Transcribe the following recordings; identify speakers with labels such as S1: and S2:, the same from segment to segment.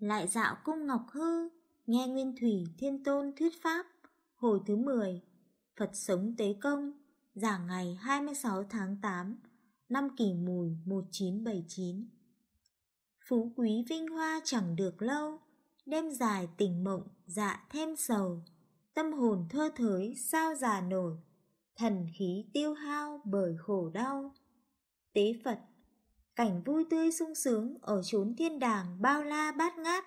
S1: lại dạo cung Ngọc Hư, nghe Nguyên Thủy Thiên Tôn thuyết pháp, hồi thứ 10, Phật sống tế công, giảng ngày 26 tháng 8, năm kỷ mùi 1979. Phú quý vinh hoa chẳng được lâu, đêm dài tình mộng dạ thêm sầu, tâm hồn thơ thới sao già nổi, thần khí tiêu hao bởi khổ đau. Tế Phật Cảnh vui tươi sung sướng ở chốn thiên đàng bao la bát ngát,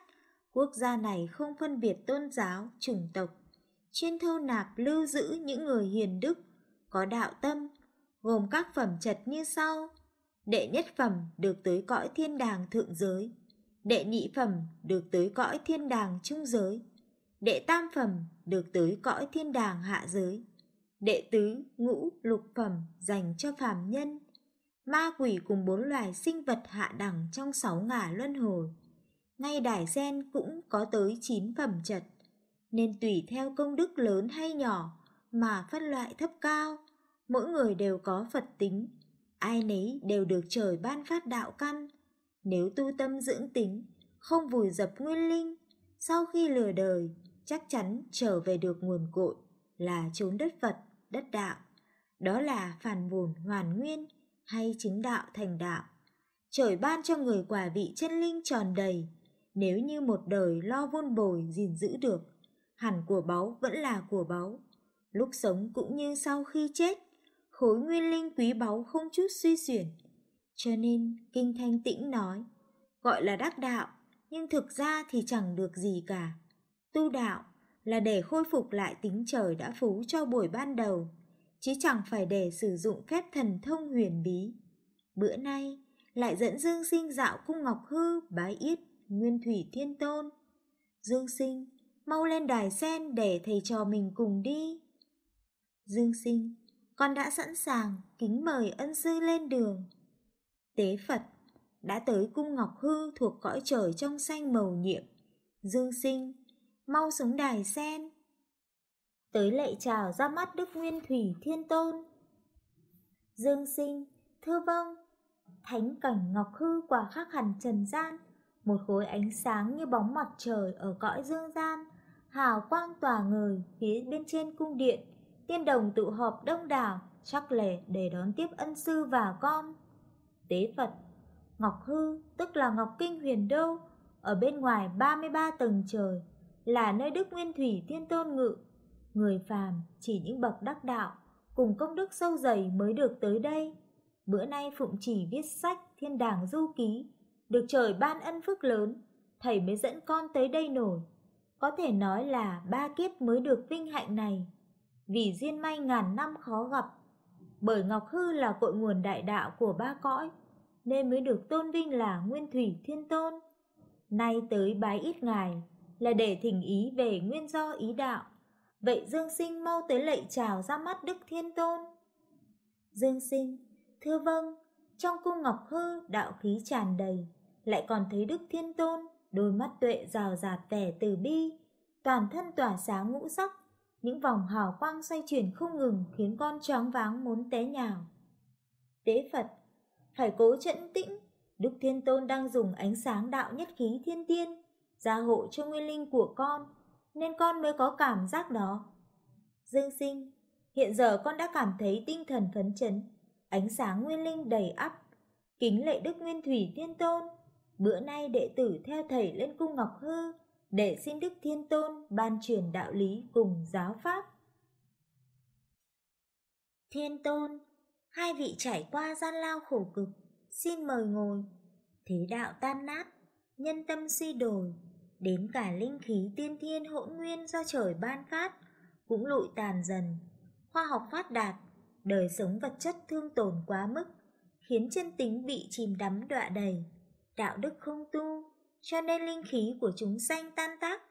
S1: quốc gia này không phân biệt tôn giáo, chủng tộc, chuyên thâu nạp lưu giữ những người hiền đức, có đạo tâm, gồm các phẩm chật như sau. Đệ nhất phẩm được tới cõi thiên đàng thượng giới, đệ nhị phẩm được tới cõi thiên đàng trung giới, đệ tam phẩm được tới cõi thiên đàng hạ giới, đệ tứ, ngũ, lục phẩm dành cho phàm nhân, ma quỷ cùng bốn loài sinh vật hạ đẳng trong sáu ngả luân hồi. Ngay đài sen cũng có tới chín phẩm trật, nên tùy theo công đức lớn hay nhỏ mà phân loại thấp cao, mỗi người đều có Phật tính, ai nấy đều được trời ban phát đạo căn. Nếu tu tâm dưỡng tính, không vùi dập nguyên linh, sau khi lừa đời, chắc chắn trở về được nguồn cội là chốn đất Phật, đất đạo. Đó là phản buồn hoàn nguyên, hay chứng đạo thành đạo. Trời ban cho người quả vị chân linh tròn đầy, nếu như một đời lo vun bồi gìn giữ được, hẳn của báu vẫn là của báu. Lúc sống cũng như sau khi chết, khối nguyên linh quý báu không chút suy xuyển. Cho nên Kinh Thanh Tĩnh nói, gọi là đắc đạo, nhưng thực ra thì chẳng được gì cả. Tu đạo là để khôi phục lại tính trời đã phú cho buổi ban đầu, chứ chẳng phải để sử dụng phép thần thông huyền bí. Bữa nay, lại dẫn Dương Sinh dạo cung Ngọc Hư bái yết Nguyên Thủy Thiên Tôn. Dương Sinh, mau lên đài sen để thầy trò mình cùng đi. Dương Sinh, con đã sẵn sàng kính mời ân sư lên đường. Tế Phật, đã tới cung Ngọc Hư thuộc cõi trời trong xanh màu nhiệm. Dương Sinh, mau xuống đài sen tới lệ chào ra mắt Đức Nguyên Thủy Thiên Tôn. Dương sinh, thưa vâng, thánh cảnh Ngọc Hư quả khác hẳn trần gian, một khối ánh sáng như bóng mặt trời ở cõi dương gian, hào quang tỏa ngời phía bên trên cung điện, tiên đồng tụ họp đông đảo, chắc lẻ để đón tiếp ân sư và con. Tế Phật, Ngọc Hư tức là Ngọc Kinh Huyền Đô, ở bên ngoài 33 tầng trời, là nơi Đức Nguyên Thủy Thiên Tôn ngự, Người phàm chỉ những bậc đắc đạo cùng công đức sâu dày mới được tới đây. Bữa nay Phụng chỉ viết sách Thiên Đàng Du Ký, được trời ban ân phước lớn, thầy mới dẫn con tới đây nổi. Có thể nói là ba kiếp mới được vinh hạnh này, vì duyên may ngàn năm khó gặp. Bởi Ngọc Hư là cội nguồn đại đạo của ba cõi, nên mới được tôn vinh là Nguyên Thủy Thiên Tôn. Nay tới bái ít ngài là để thỉnh ý về nguyên do ý đạo Vậy Dương Sinh mau tới lạy chào ra mắt Đức Thiên Tôn. Dương Sinh, thưa vâng, trong cung Ngọc Hư đạo khí tràn đầy, lại còn thấy Đức Thiên Tôn, đôi mắt tuệ rào rạt vẻ từ bi, toàn thân tỏa sáng ngũ sắc, những vòng hào quang xoay chuyển không ngừng khiến con choáng váng muốn té nhào. Tế Phật, phải cố trẫn tĩnh, Đức Thiên Tôn đang dùng ánh sáng đạo nhất khí thiên tiên, gia hộ cho nguyên linh của con, nên con mới có cảm giác đó. Dương sinh, hiện giờ con đã cảm thấy tinh thần phấn chấn, ánh sáng nguyên linh đầy ắp, kính lệ Đức Nguyên Thủy Thiên Tôn. Bữa nay đệ tử theo thầy lên cung Ngọc Hư, để xin Đức Thiên Tôn ban truyền đạo lý cùng giáo pháp. Thiên Tôn, hai vị trải qua gian lao khổ cực, xin mời ngồi. Thế đạo tan nát, nhân tâm suy đổi, đến cả linh khí tiên thiên hỗn nguyên do trời ban phát cũng lụi tàn dần. Khoa học phát đạt, đời sống vật chất thương tổn quá mức, khiến chân tính bị chìm đắm đọa đầy, đạo đức không tu, cho nên linh khí của chúng sanh tan tác,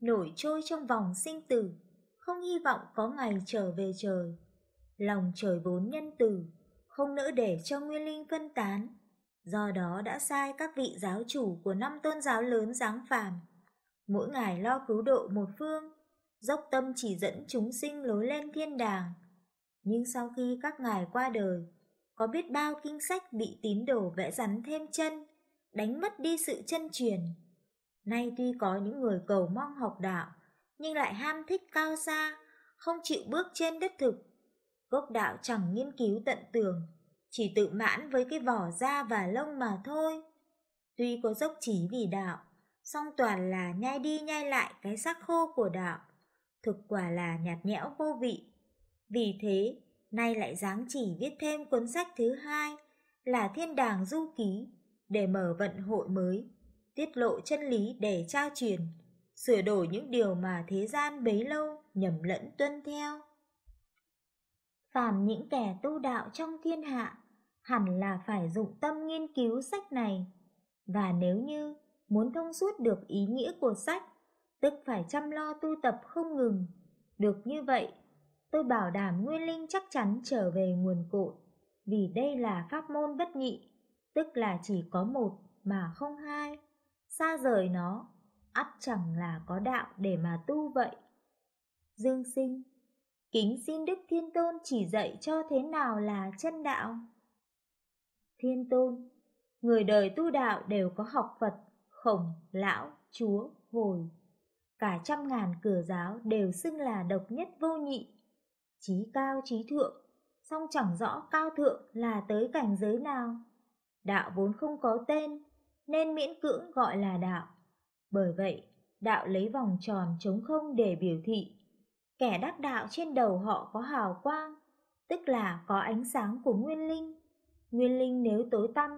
S1: nổi trôi trong vòng sinh tử, không hy vọng có ngày trở về trời. Lòng trời vốn nhân tử, không nỡ để cho nguyên linh phân tán, do đó đã sai các vị giáo chủ của năm tôn giáo lớn giáng phàm mỗi ngày lo cứu độ một phương, dốc tâm chỉ dẫn chúng sinh lối lên thiên đàng. Nhưng sau khi các ngài qua đời, có biết bao kinh sách bị tín đồ vẽ rắn thêm chân, đánh mất đi sự chân truyền. Nay tuy có những người cầu mong học đạo, nhưng lại ham thích cao xa, không chịu bước trên đất thực. Gốc đạo chẳng nghiên cứu tận tường, chỉ tự mãn với cái vỏ da và lông mà thôi. Tuy có dốc chí vì đạo, song toàn là nhai đi nhai lại cái xác khô của đạo, thực quả là nhạt nhẽo vô vị. Vì thế, nay lại dáng chỉ viết thêm cuốn sách thứ hai là Thiên Đàng Du Ký để mở vận hội mới, tiết lộ chân lý để trao truyền, sửa đổi những điều mà thế gian bấy lâu nhầm lẫn tuân theo. Phàm những kẻ tu đạo trong thiên hạ hẳn là phải dụng tâm nghiên cứu sách này, và nếu như muốn thông suốt được ý nghĩa của sách, tức phải chăm lo tu tập không ngừng. Được như vậy, tôi bảo đảm Nguyên Linh chắc chắn trở về nguồn cội, vì đây là pháp môn bất nhị, tức là chỉ có một mà không hai. Xa rời nó, ắt chẳng là có đạo để mà tu vậy. Dương sinh, kính xin Đức Thiên Tôn chỉ dạy cho thế nào là chân đạo. Thiên Tôn, người đời tu đạo đều có học Phật, khổng, lão, chúa, hồi. Cả trăm ngàn cửa giáo đều xưng là độc nhất vô nhị. Trí cao trí thượng, song chẳng rõ cao thượng là tới cảnh giới nào. Đạo vốn không có tên, nên miễn cưỡng gọi là đạo. Bởi vậy, đạo lấy vòng tròn trống không để biểu thị. Kẻ đắc đạo trên đầu họ có hào quang, tức là có ánh sáng của nguyên linh. Nguyên linh nếu tối tăm,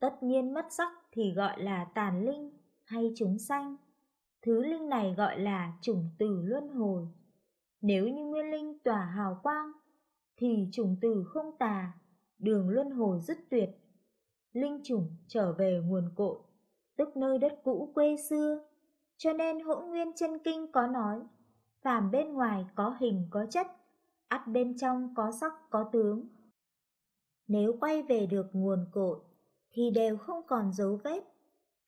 S1: tất nhiên mất sắc thì gọi là tàn linh hay chúng sanh. Thứ linh này gọi là chủng tử luân hồi. Nếu như nguyên linh tỏa hào quang, thì chủng tử không tà, đường luân hồi dứt tuyệt. Linh chủng trở về nguồn cội, tức nơi đất cũ quê xưa. Cho nên hỗn nguyên chân kinh có nói, phàm bên ngoài có hình có chất, ắt bên trong có sắc có tướng. Nếu quay về được nguồn cội, thì đều không còn dấu vết.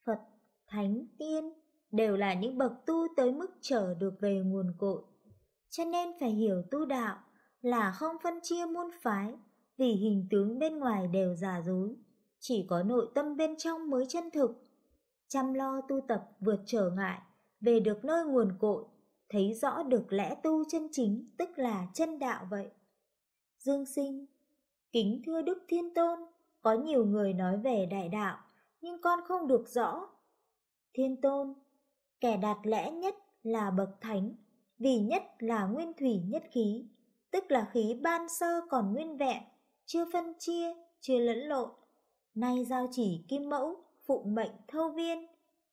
S1: Phật, Thánh, Tiên đều là những bậc tu tới mức trở được về nguồn cội. Cho nên phải hiểu tu đạo là không phân chia môn phái, vì hình tướng bên ngoài đều giả dối, chỉ có nội tâm bên trong mới chân thực. Chăm lo tu tập vượt trở ngại, về được nơi nguồn cội, thấy rõ được lẽ tu chân chính tức là chân đạo vậy. Dương sinh, kính thưa Đức Thiên Tôn, có nhiều người nói về đại đạo, nhưng con không được rõ. Thiên Tôn, kẻ đạt lẽ nhất là bậc thánh, vì nhất là nguyên thủy nhất khí, tức là khí ban sơ còn nguyên vẹn, chưa phân chia, chưa lẫn lộn. Nay giao chỉ kim mẫu, phụng mệnh thâu viên,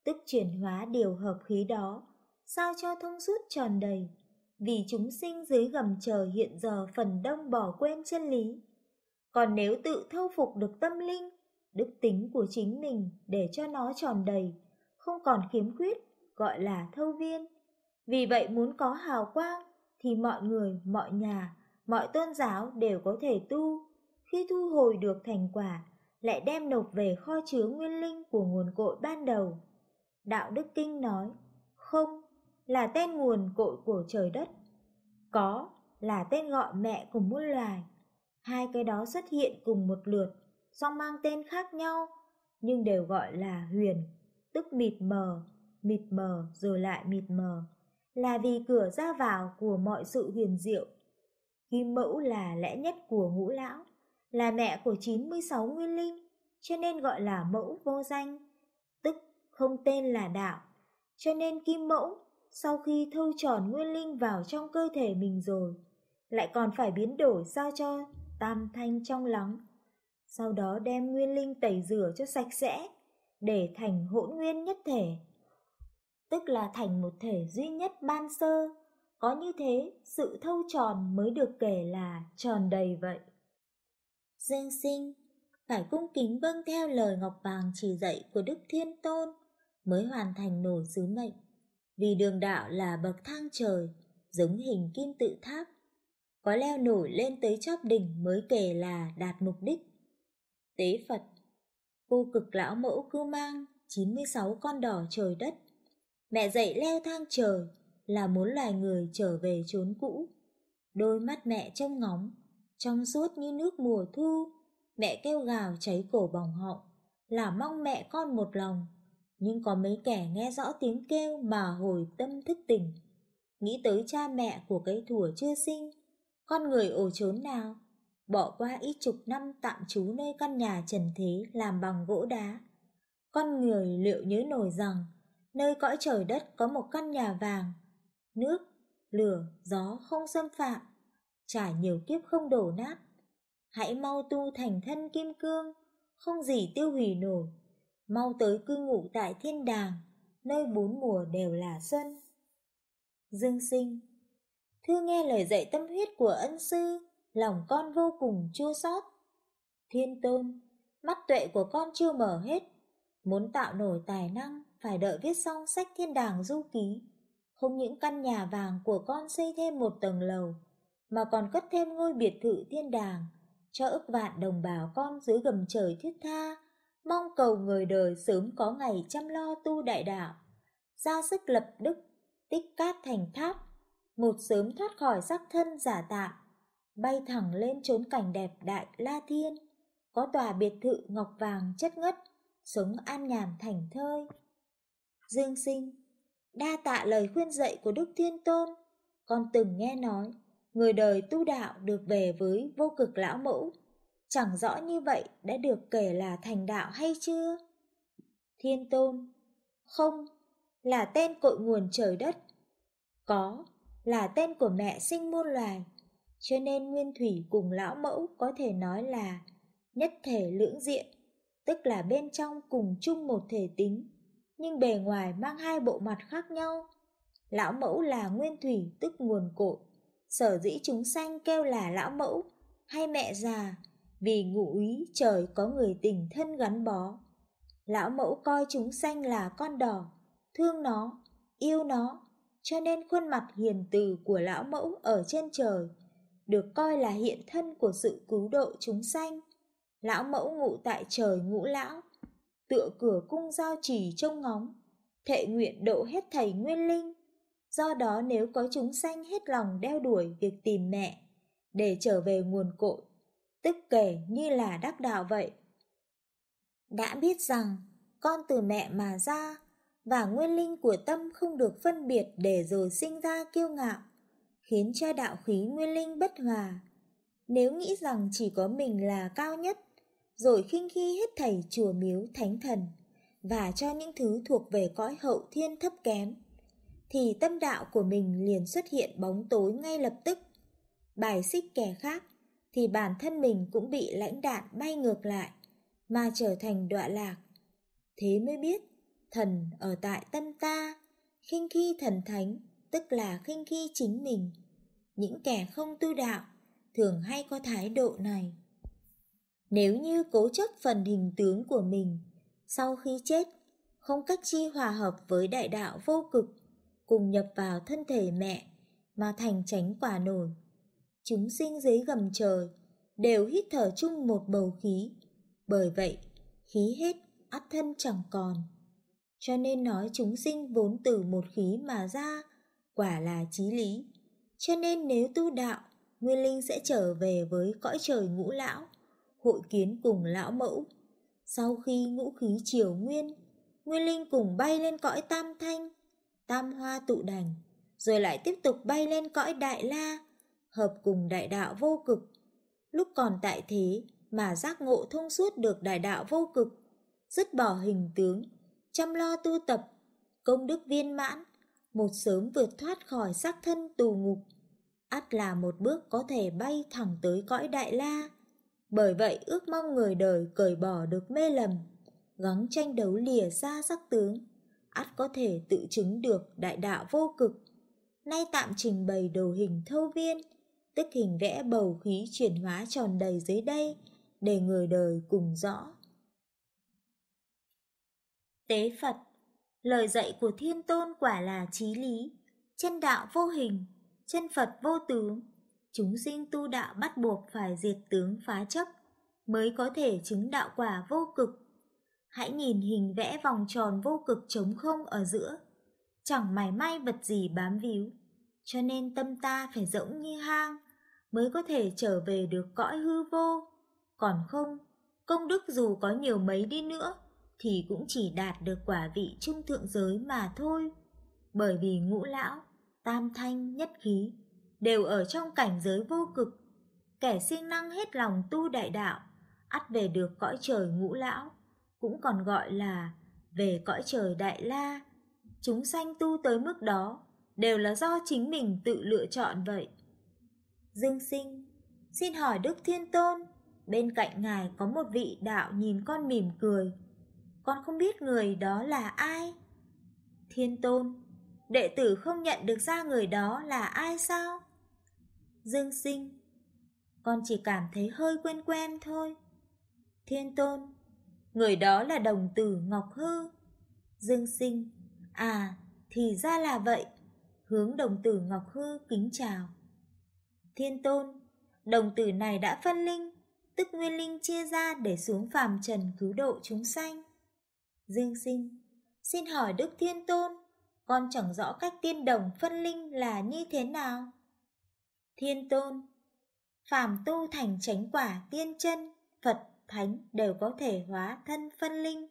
S1: tức chuyển hóa điều hợp khí đó, sao cho thông suốt tròn đầy, vì chúng sinh dưới gầm trời hiện giờ phần đông bỏ quên chân lý. Còn nếu tự thâu phục được tâm linh, đức tính của chính mình để cho nó tròn đầy, không còn khiếm khuyết, gọi là thâu viên. Vì vậy muốn có hào quang thì mọi người, mọi nhà, mọi tôn giáo đều có thể tu. Khi thu hồi được thành quả, lại đem nộp về kho chứa nguyên linh của nguồn cội ban đầu. Đạo Đức Kinh nói, không là tên nguồn cội của trời đất, có là tên gọi mẹ của muôn loài. Hai cái đó xuất hiện cùng một lượt, song mang tên khác nhau, nhưng đều gọi là huyền, tức mịt mờ, mịt mờ rồi lại mịt mờ, là vì cửa ra vào của mọi sự huyền diệu. Kim mẫu là lẽ nhất của ngũ lão, là mẹ của 96 nguyên linh, cho nên gọi là mẫu vô danh, tức không tên là đạo. Cho nên kim mẫu, sau khi thâu tròn nguyên linh vào trong cơ thể mình rồi, lại còn phải biến đổi sao cho tam thanh trong lắng. Sau đó đem nguyên linh tẩy rửa cho sạch sẽ, để thành hỗn nguyên nhất thể. Tức là thành một thể duy nhất ban sơ, có như thế sự thâu tròn mới được kể là tròn đầy vậy. Dương sinh, phải cung kính vâng theo lời Ngọc Vàng chỉ dạy của Đức Thiên Tôn mới hoàn thành nổi sứ mệnh. Vì đường đạo là bậc thang trời, giống hình kim tự tháp, có leo nổi lên tới chóp đỉnh mới kể là đạt mục đích. Tế Phật, cô cực lão mẫu cư mang 96 con đỏ trời đất. Mẹ dạy leo thang trời là muốn loài người trở về chốn cũ. Đôi mắt mẹ trông ngóng, trong suốt như nước mùa thu. Mẹ kêu gào cháy cổ bỏng họng, là mong mẹ con một lòng. Nhưng có mấy kẻ nghe rõ tiếng kêu mà hồi tâm thức tỉnh. Nghĩ tới cha mẹ của cây thủa chưa sinh, con người ổ chốn nào, bỏ qua ít chục năm tạm trú nơi căn nhà trần thế làm bằng gỗ đá. Con người liệu nhớ nổi rằng, nơi cõi trời đất có một căn nhà vàng, nước, lửa, gió không xâm phạm, trải nhiều kiếp không đổ nát. Hãy mau tu thành thân kim cương, không gì tiêu hủy nổi, mau tới cư ngụ tại thiên đàng, nơi bốn mùa đều là xuân. Dương sinh Thư nghe lời dạy tâm huyết của ân sư, lòng con vô cùng chua xót. Thiên tôn, mắt tuệ của con chưa mở hết, muốn tạo nổi tài năng phải đợi viết xong sách thiên đàng du ký. Không những căn nhà vàng của con xây thêm một tầng lầu, mà còn cất thêm ngôi biệt thự thiên đàng, cho ức vạn đồng bào con dưới gầm trời thiết tha, mong cầu người đời sớm có ngày chăm lo tu đại đạo, ra sức lập đức, tích cát thành tháp, một sớm thoát khỏi sắc thân giả tạm, bay thẳng lên chốn cảnh đẹp đại la thiên, có tòa biệt thự ngọc vàng chất ngất, sống an nhàn thành thơi. Dương sinh, đa tạ lời khuyên dạy của Đức Thiên Tôn, con từng nghe nói, người đời tu đạo được về với vô cực lão mẫu, chẳng rõ như vậy đã được kể là thành đạo hay chưa? Thiên Tôn, không, là tên cội nguồn trời đất, có, là tên của mẹ sinh muôn loài, cho nên Nguyên Thủy cùng lão mẫu có thể nói là nhất thể lưỡng diện, tức là bên trong cùng chung một thể tính, nhưng bề ngoài mang hai bộ mặt khác nhau. Lão mẫu là Nguyên Thủy tức nguồn cội, sở dĩ chúng sanh kêu là lão mẫu hay mẹ già, vì ngụ ý trời có người tình thân gắn bó. Lão mẫu coi chúng sanh là con đỏ, thương nó, yêu nó, cho nên khuôn mặt hiền từ của lão mẫu ở trên trời được coi là hiện thân của sự cứu độ chúng sanh. Lão mẫu ngụ tại trời ngũ lão, tựa cửa cung giao trì trông ngóng, thệ nguyện độ hết thầy nguyên linh. Do đó nếu có chúng sanh hết lòng đeo đuổi việc tìm mẹ, để trở về nguồn cội, tức kể như là đắc đạo vậy. Đã biết rằng, con từ mẹ mà ra, và nguyên linh của tâm không được phân biệt để rồi sinh ra kiêu ngạo, khiến cho đạo khí nguyên linh bất hòa. Nếu nghĩ rằng chỉ có mình là cao nhất, rồi khinh khi hết thầy chùa miếu thánh thần, và cho những thứ thuộc về cõi hậu thiên thấp kém, thì tâm đạo của mình liền xuất hiện bóng tối ngay lập tức. Bài xích kẻ khác, thì bản thân mình cũng bị lãnh đạn bay ngược lại, mà trở thành đọa lạc. Thế mới biết, thần ở tại tâm ta, khinh khi thần thánh tức là khinh khi chính mình. Những kẻ không tu đạo thường hay có thái độ này. Nếu như cố chấp phần hình tướng của mình, sau khi chết, không cách chi hòa hợp với đại đạo vô cực, cùng nhập vào thân thể mẹ, mà thành tránh quả nổi. Chúng sinh dưới gầm trời, đều hít thở chung một bầu khí, bởi vậy, khí hết, ắt thân chẳng còn. Cho nên nói chúng sinh vốn từ một khí mà ra, quả là chí lý. Cho nên nếu tu đạo, Nguyên Linh sẽ trở về với cõi trời ngũ lão, hội kiến cùng lão mẫu. Sau khi ngũ khí triều nguyên, Nguyên Linh cùng bay lên cõi tam thanh, tam hoa tụ đành, rồi lại tiếp tục bay lên cõi đại la, hợp cùng đại đạo vô cực. Lúc còn tại thế mà giác ngộ thông suốt được đại đạo vô cực, dứt bỏ hình tướng, chăm lo tu tập, công đức viên mãn, một sớm vượt thoát khỏi xác thân tù ngục, ắt là một bước có thể bay thẳng tới cõi đại la. Bởi vậy ước mong người đời cởi bỏ được mê lầm, gắng tranh đấu lìa xa sắc tướng, ắt có thể tự chứng được đại đạo vô cực. Nay tạm trình bày đồ hình thâu viên, tức hình vẽ bầu khí chuyển hóa tròn đầy dưới đây, để người đời cùng rõ. Tế Phật Lời dạy của Thiên Tôn quả là trí lý, chân đạo vô hình, chân Phật vô tướng. Chúng sinh tu đạo bắt buộc phải diệt tướng phá chấp, mới có thể chứng đạo quả vô cực. Hãy nhìn hình vẽ vòng tròn vô cực trống không ở giữa, chẳng mảy may vật gì bám víu, cho nên tâm ta phải rỗng như hang, mới có thể trở về được cõi hư vô. Còn không, công đức dù có nhiều mấy đi nữa, thì cũng chỉ đạt được quả vị trung thượng giới mà thôi. Bởi vì ngũ lão, tam thanh, nhất khí đều ở trong cảnh giới vô cực. Kẻ siêng năng hết lòng tu đại đạo, ắt về được cõi trời ngũ lão, cũng còn gọi là về cõi trời đại la. Chúng sanh tu tới mức đó đều là do chính mình tự lựa chọn vậy. Dương sinh, xin hỏi Đức Thiên Tôn, bên cạnh ngài có một vị đạo nhìn con mỉm cười. Con không biết người đó là ai? Thiên Tôn, đệ tử không nhận được ra người đó là ai sao? Dương sinh, con chỉ cảm thấy hơi quen quen thôi. Thiên Tôn, người đó là đồng tử Ngọc Hư. Dương sinh, à, thì ra là vậy. Hướng đồng tử Ngọc Hư kính chào. Thiên Tôn, đồng tử này đã phân linh, tức nguyên linh chia ra để xuống phàm trần cứu độ chúng sanh. Dương sinh, xin hỏi Đức Thiên Tôn, con chẳng rõ cách tiên đồng phân linh là như thế nào. Thiên Tôn, phàm tu thành chánh quả tiên chân, Phật, Thánh đều có thể hóa thân phân linh.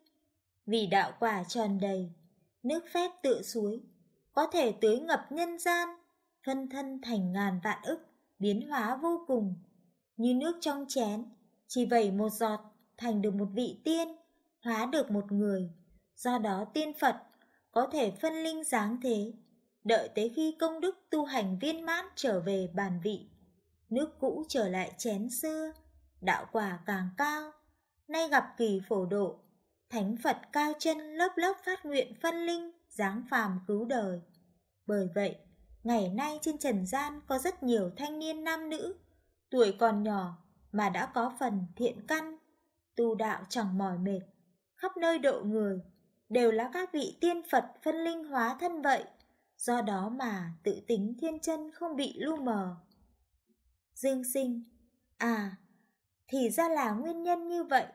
S1: Vì đạo quả tròn đầy, nước phép tự suối, có thể tưới ngập nhân gian, phân thân thành ngàn vạn ức, biến hóa vô cùng. Như nước trong chén, chỉ vẩy một giọt thành được một vị tiên, hóa được một người. Do đó tiên Phật có thể phân linh dáng thế, đợi tới khi công đức tu hành viên mãn trở về bàn vị. Nước cũ trở lại chén xưa, đạo quả càng cao. Nay gặp kỳ phổ độ, thánh Phật cao chân lớp lớp phát nguyện phân linh, dáng phàm cứu đời. Bởi vậy, ngày nay trên trần gian có rất nhiều thanh niên nam nữ, tuổi còn nhỏ mà đã có phần thiện căn, tu đạo chẳng mỏi mệt, khắp nơi độ người, đều là các vị tiên Phật phân linh hóa thân vậy, do đó mà tự tính thiên chân không bị lu mờ. Dương sinh, à, thì ra là nguyên nhân như vậy.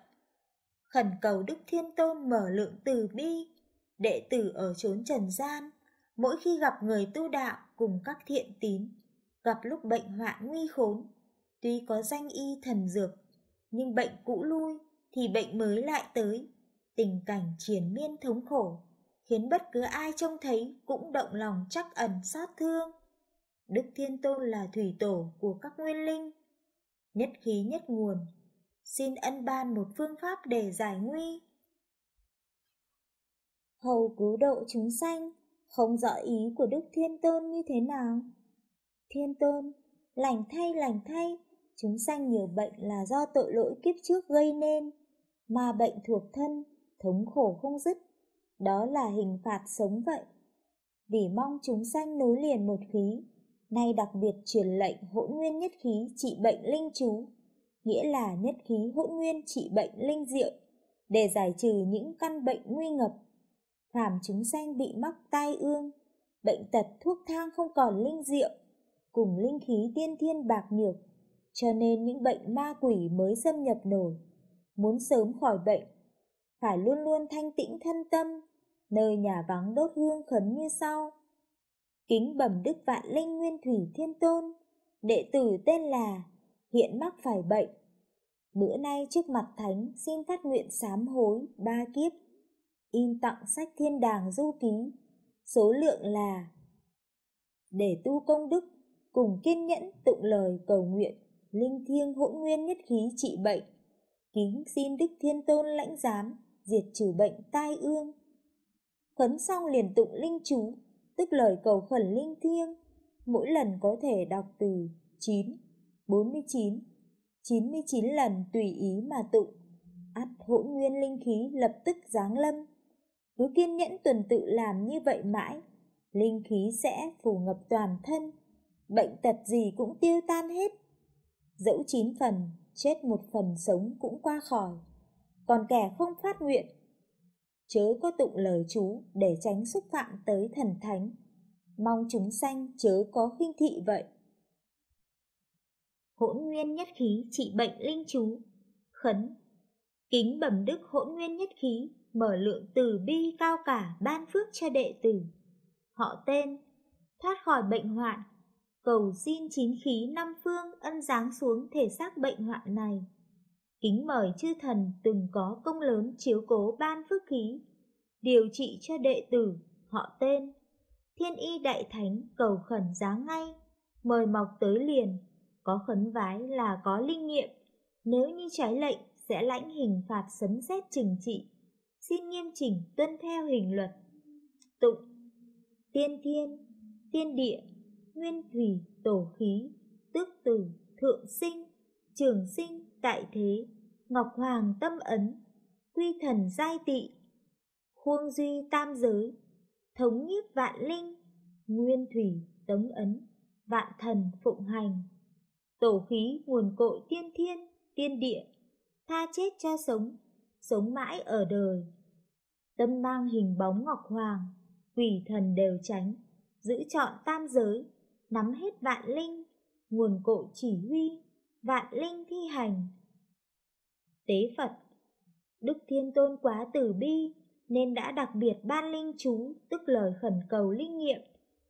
S1: Khẩn cầu Đức Thiên Tôn mở lượng từ bi, đệ tử ở chốn trần gian, mỗi khi gặp người tu đạo cùng các thiện tín, gặp lúc bệnh hoạn nguy khốn, tuy có danh y thần dược, nhưng bệnh cũ lui thì bệnh mới lại tới, tình cảnh triền miên thống khổ, khiến bất cứ ai trông thấy cũng động lòng chắc ẩn xót thương. Đức Thiên Tôn là thủy tổ của các nguyên linh, nhất khí nhất nguồn, xin ân ban một phương pháp để giải nguy. Hầu cứu độ chúng sanh, không rõ ý của Đức Thiên Tôn như thế nào. Thiên Tôn, lành thay lành thay, chúng sanh nhiều bệnh là do tội lỗi kiếp trước gây nên, mà bệnh thuộc thân, thống khổ không dứt, đó là hình phạt sống vậy. Vì mong chúng sanh nối liền một khí, nay đặc biệt truyền lệnh hỗn nguyên nhất khí trị bệnh linh chú, nghĩa là nhất khí hỗn nguyên trị bệnh linh diệu, để giải trừ những căn bệnh nguy ngập phàm chúng sanh bị mắc tai ương, bệnh tật thuốc thang không còn linh diệu, cùng linh khí tiên thiên bạc nhược, cho nên những bệnh ma quỷ mới xâm nhập nổi. Muốn sớm khỏi bệnh, phải luôn luôn thanh tĩnh thân tâm, nơi nhà vắng đốt hương khấn như sau. Kính bẩm đức vạn linh nguyên thủy thiên tôn, đệ tử tên là hiện mắc phải bệnh. Bữa nay trước mặt thánh xin phát nguyện sám hối ba kiếp in tặng sách thiên đàng du ký, số lượng là để tu công đức, cùng kiên nhẫn tụng lời cầu nguyện, linh thiêng hỗn nguyên nhất khí trị bệnh, kính xin Đức Thiên Tôn lãnh giám, diệt trừ bệnh tai ương. Khấn xong liền tụng linh chú, tức lời cầu khẩn linh thiêng, mỗi lần có thể đọc từ 9, 49, 99 lần tùy ý mà tụng. Ắt hỗn nguyên linh khí lập tức giáng lâm, cứ kiên nhẫn tuần tự làm như vậy mãi, linh khí sẽ phủ ngập toàn thân, bệnh tật gì cũng tiêu tan hết. Dẫu chín phần, chết một phần sống cũng qua khỏi, còn kẻ không phát nguyện, chớ có tụng lời chú để tránh xúc phạm tới thần thánh, mong chúng sanh chớ có khinh thị vậy. Hỗn nguyên nhất khí trị bệnh linh chú, khấn, kính bẩm đức hỗn nguyên nhất khí mở lượng từ bi cao cả ban phước cho đệ tử. Họ tên, thoát khỏi bệnh hoạn, cầu xin chín khí năm phương ân giáng xuống thể xác bệnh hoạn này. Kính mời chư thần từng có công lớn chiếu cố ban phước khí, điều trị cho đệ tử, họ tên. Thiên y đại thánh cầu khẩn giá ngay, mời mọc tới liền, có khấn vái là có linh nghiệm, nếu như trái lệnh sẽ lãnh hình phạt sấm xét trừng trị, xin nghiêm chỉnh tuân theo hình luật. Tụng Tiên thiên, tiên địa, nguyên thủy, tổ khí, tước tử, thượng sinh, trường sinh, tại thế, ngọc hoàng tâm ấn, quy thần giai tị, khuông duy tam giới, thống nhiếp vạn linh, nguyên thủy tống ấn, vạn thần phụng hành. Tổ khí nguồn cội tiên thiên, tiên địa, tha chết cho sống, sống mãi ở đời. Tâm mang hình bóng ngọc hoàng, quỷ thần đều tránh, giữ chọn tam giới, nắm hết vạn linh, nguồn cội chỉ huy, vạn linh thi hành. Tế Phật Đức Thiên Tôn quá tử bi, nên đã đặc biệt ban linh chú, tức lời khẩn cầu linh nghiệm,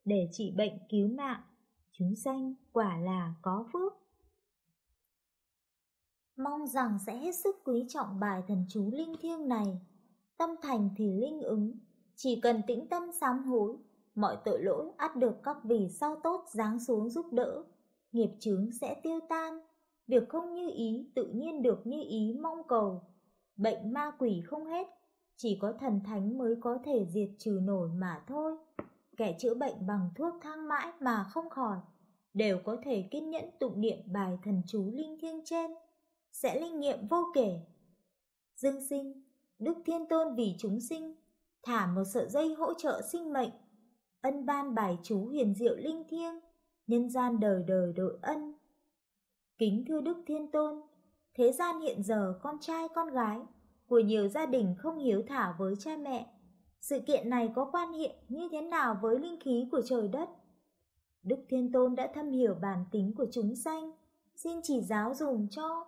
S1: để trị bệnh cứu mạng. Chúng sanh quả là có phước. Mong rằng sẽ hết sức quý trọng bài thần chú linh thiêng này. Tâm thành thì linh ứng, chỉ cần tĩnh tâm sám hối, mọi tội lỗi ắt được các vì sao tốt giáng xuống giúp đỡ, nghiệp chướng sẽ tiêu tan, việc không như ý tự nhiên được như ý mong cầu. Bệnh ma quỷ không hết, chỉ có thần thánh mới có thể diệt trừ nổi mà thôi. Kẻ chữa bệnh bằng thuốc thang mãi mà không khỏi, đều có thể kiên nhẫn tụng niệm bài thần chú linh thiêng trên, sẽ linh nghiệm vô kể. Dương sinh, Đức Thiên Tôn vì chúng sinh, thả một sợi dây hỗ trợ sinh mệnh, ân ban bài chú huyền diệu linh thiêng, nhân gian đời đời đội ân. Kính thưa Đức Thiên Tôn, thế gian hiện giờ con trai con gái của nhiều gia đình không hiếu thảo với cha mẹ. Sự kiện này có quan hệ như thế nào với linh khí của trời đất? Đức Thiên Tôn đã thâm hiểu bản tính của chúng sanh, xin chỉ giáo dùng cho.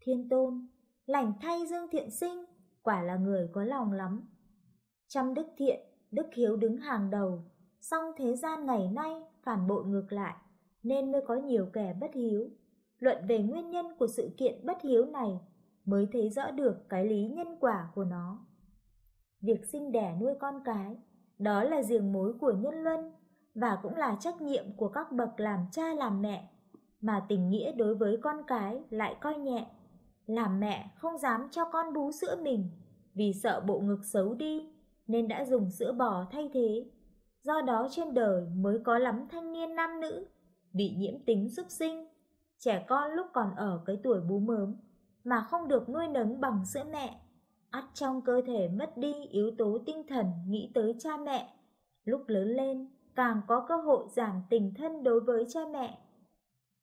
S1: Thiên Tôn, lành thay Dương Thiện Sinh, quả là người có lòng lắm. Trăm đức thiện, đức hiếu đứng hàng đầu, song thế gian ngày nay phản bội ngược lại, nên mới có nhiều kẻ bất hiếu. Luận về nguyên nhân của sự kiện bất hiếu này mới thấy rõ được cái lý nhân quả của nó. Việc sinh đẻ nuôi con cái, đó là giường mối của nhân luân và cũng là trách nhiệm của các bậc làm cha làm mẹ, mà tình nghĩa đối với con cái lại coi nhẹ. Làm mẹ không dám cho con bú sữa mình vì sợ bộ ngực xấu đi nên đã dùng sữa bò thay thế. Do đó trên đời mới có lắm thanh niên nam nữ bị nhiễm tính súc sinh, trẻ con lúc còn ở cái tuổi bú mớm mà không được nuôi nấng bằng sữa mẹ, ắt trong cơ thể mất đi yếu tố tinh thần nghĩ tới cha mẹ. Lúc lớn lên, càng có cơ hội giảm tình thân đối với cha mẹ.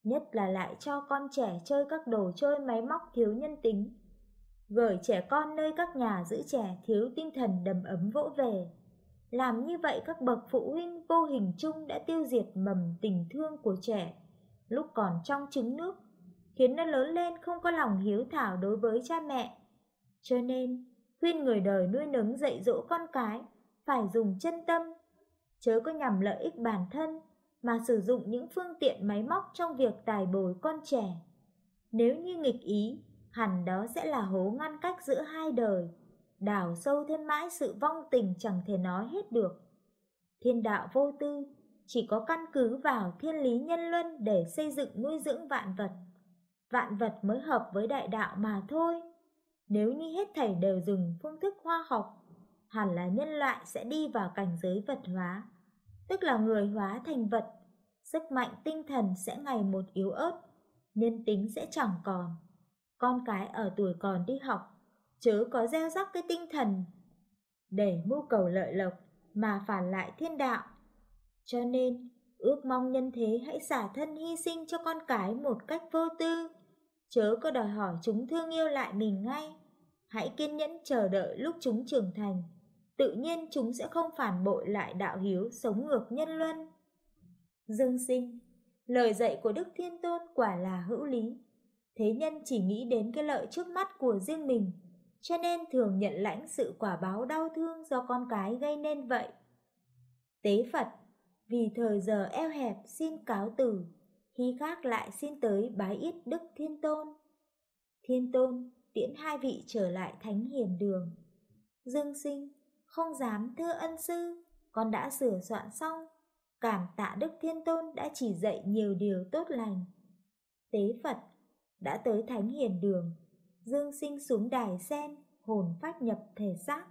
S1: Nhất là lại cho con trẻ chơi các đồ chơi máy móc thiếu nhân tính. Gửi trẻ con nơi các nhà giữ trẻ thiếu tinh thần đầm ấm vỗ về. Làm như vậy các bậc phụ huynh vô hình chung đã tiêu diệt mầm tình thương của trẻ lúc còn trong trứng nước khiến nó lớn lên không có lòng hiếu thảo đối với cha mẹ. Cho nên, khuyên người đời nuôi nấng dạy dỗ con cái phải dùng chân tâm, chớ có nhằm lợi ích bản thân mà sử dụng những phương tiện máy móc trong việc tài bồi con trẻ. Nếu như nghịch ý, hẳn đó sẽ là hố ngăn cách giữa hai đời, đào sâu thêm mãi sự vong tình chẳng thể nói hết được. Thiên đạo vô tư, chỉ có căn cứ vào thiên lý nhân luân để xây dựng nuôi dưỡng vạn vật vạn vật mới hợp với đại đạo mà thôi. Nếu như hết thảy đều dùng phương thức khoa học, hẳn là nhân loại sẽ đi vào cảnh giới vật hóa, tức là người hóa thành vật, sức mạnh tinh thần sẽ ngày một yếu ớt, nhân tính sẽ chẳng còn. Con cái ở tuổi còn đi học, chớ có gieo rắc cái tinh thần để mưu cầu lợi lộc mà phản lại thiên đạo. Cho nên, ước mong nhân thế hãy xả thân hy sinh cho con cái một cách vô tư, chớ có đòi hỏi chúng thương yêu lại mình ngay. Hãy kiên nhẫn chờ đợi lúc chúng trưởng thành, tự nhiên chúng sẽ không phản bội lại đạo hiếu sống ngược nhân luân. Dương sinh, lời dạy của Đức Thiên Tôn quả là hữu lý. Thế nhân chỉ nghĩ đến cái lợi trước mắt của riêng mình, cho nên thường nhận lãnh sự quả báo đau thương do con cái gây nên vậy. Tế Phật, vì thời giờ eo hẹp xin cáo từ khi khác lại xin tới bái ít Đức Thiên Tôn. Thiên Tôn tiễn hai vị trở lại Thánh Hiền Đường. Dương Sinh, không dám thưa ân sư, con đã sửa soạn xong, cảm tạ Đức Thiên Tôn đã chỉ dạy nhiều điều tốt lành. Tế Phật đã tới Thánh Hiền Đường, Dương Sinh xuống đài sen, hồn phát nhập thể xác,